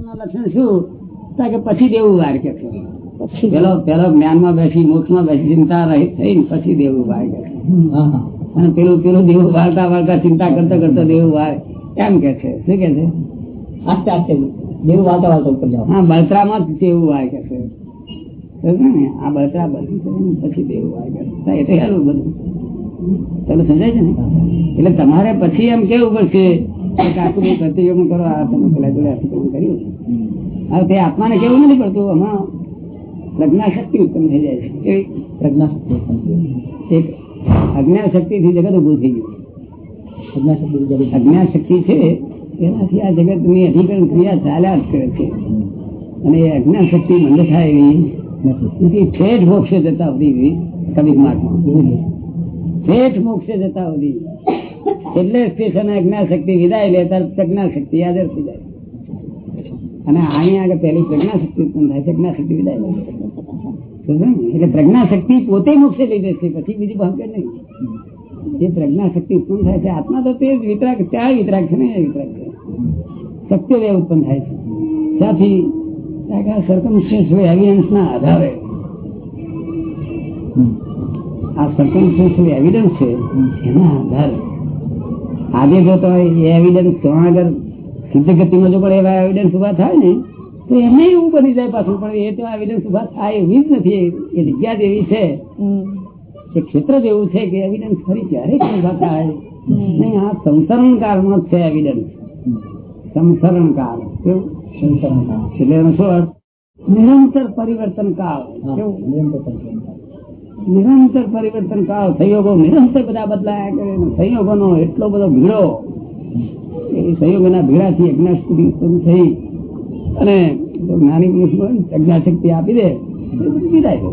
લક્ષણ શું? કે પછી દેવું વાર કે પેલો પેલો જ્ઞાનમાં બેસી મોક્ષમાં બેસી ચિંતા રહી થઈ પછી દેવું વાર કે અને પેલું પેલું દેવું વાળતા વાળતા ચિંતા કરતા કરતા દેવું વાર એમ કે છે. શું કે છે? આસ્તે આસ્તે. દેવું વાળતા વાળતા ઉપર જાઓ. હા બળતરામાં જ દેવું વાર કે છે. ને? આ બળતરા બધી પછી દેવું વાર કે એટલે બધું. તમે સમજાય છે ને? એટલે તમારે પછી એમ કેવું પડશે? કે કાકુ ભાઈ કરો આ તમે પેલા જોડે અતિક્રમણ કર્યું. હવે તે આત્માને કેવું નથી પડતું? આમાં પ્રજ્ઞાશક્તિ ઉત્પન્ન થઈ જાય છે. પ્રજ્ઞાશક્તિ ઉત્પન્ન એક અજ્ઞાશક્તિ થી જગત ઉભું થઈ ગયું. પ્રજ્ઞા શક્તિ જગત અજ્ઞાન શક્તિ છે એનાથી આ જગતની અધિકરણ ક્રિયા ચાલ્યા જ કરે છે. અને એ અજ્ઞાશક્તિ બંધ થાય એવી. નથી. નથી ઠેઠ મોક્ષે જતા સુધી કવિક માર્ગમાં. ઠેઠ મોક્ષે જતા સુધી. એટલે સ્ટેશન અજ્ઞાન શક્તિ વિદાય લે ત્યારે પ્રજ્ઞા શક્તિ હાજર થઈ જાય. અને અહીંયા આગળ પહેલી પ્રજ્ઞા શક્તિ ઉત્પન્ન થાય પ્રજ્ઞા શક્તિ વિદાય લે. એટલે પ્રજ્ઞા શક્તિ પોતે મોક્ષે લઈ જશે પછી બીજી ભાવકે નહીં. જે પ્રજ્ઞા શક્તિ ઉત્પન્ન થાય છે આત્મા તો તે જ વિતરાગ ત્યાં વિતરાગ છે ને એ વિતરાગ છે. શક્તિ દેવ ઉત્પન્ન થાય છે. ત્યાંથી સરકમસ્ટન્સ એવિડન્સ ના આધારે આ સરકમસ્ટન્સ એવિડન્સ છે એના આધારે આજે જો તો એ એવિડન્સ આગળ સિદ્ધ ગતિમાં જો પણ એવા એવિડન્સ ઊભા થાય ને તો એમને એવું બની જાય પાછું. પણ એ તો એવિડન્સ ઊભા થાય એવી જ નથી. એ જગ્યા જેવી છે. એ ક્ષેત્ર જ એવું છે કે એવિડન્સ ફરી ક્યારે ઊભા થાય. નહીં આ સંસરણ નો જ છે એવિડન્સ સંસરણ કાળ કેવું? સંસારમાં કામ. એટલે એનો શું અર્થ? નિરંતર પરિવર્તન કાળ કેવું? નિરંતર પરિવર્તન. નિરંતર પરિવર્તન કાળ સંયોગો નિરંતર બધા બદલાયા કરે સંયોગો નો એટલો બધો ભીડો એ સંયોગોના ભીડાથી અજ્ઞાન શક્તિ ઉત્પન્ન થઈ અને જ્ઞાની પુરુષ હોય શક્તિ આપી દે વિદાય?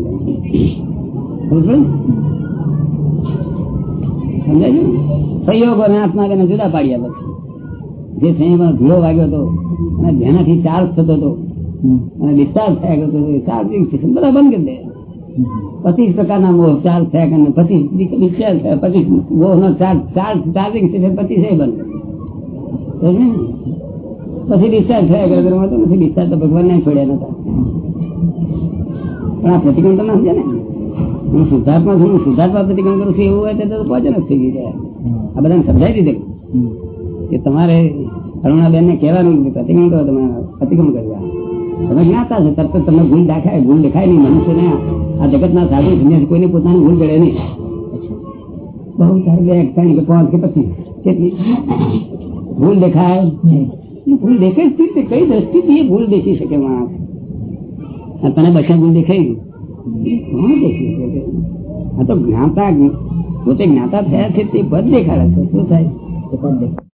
સમજાય? સંયોગો અને આત્મા તેને જુદા પાડ્યા પછી જે સંયોગમાં ભીડો વાગ્યો હતો અને જેનાથી ચાર્જ થતો હતો. અને ડિસ્ચાર્જ થયા કરતો હતો એ ચાર્જિંગ બધા બંધ કરી દે પચીસ પ્રકારના મોહ ચાર થયા પચીસ પચીસ મોહ નો ચાર્જ ચાર્જ ચાર્જિંગ સ્ટેશન પચીસ એ પછી ડિસ્ચાર્જ થયા કરે તો નથી, ડિસ્ચાર્જ તો ભગવાન ને છોડ્યા નતા. પણ આ પ્રતિક્રમણ તમે સમજે ને. હું શુદ્ધાત્મા છું, હું શુદ્ધાત્મા પ્રતિક્રમ કરું છું, એવું હોય તો પહોંચે નથી થઈ ગયા આ બધાને સમજાવી દીધે કે તમારે અરુણાબેન ને કહેવાનું કે પ્રતિક્રમણ કરો તમે પ્રતિક્રમ કરવા તમે જ્ઞાતા છે, તરત તમને ભૂલ દેખાય ભૂલ દેખાય નહીં, મનુષ્યને આ જગતના સાધુ સંન્યાસી કોઈને પોતાની ભૂલ કરે નહીં. બહુ સારું બે કે પછી. કેટલી? ભૂલ દેખાય? ભૂલ દેખે જ તે કઈ દ્રષ્ટિથી ભૂલ દેખી શકે માણસ? તને બચા ભૂલ દેખાય એ કોણ દેખી શકે? આ તો જ્ઞાતા, પોતે જ્ઞાતા થયા છે તે પદ દેખાડે છે. શું થાય? તો પણ દેખ.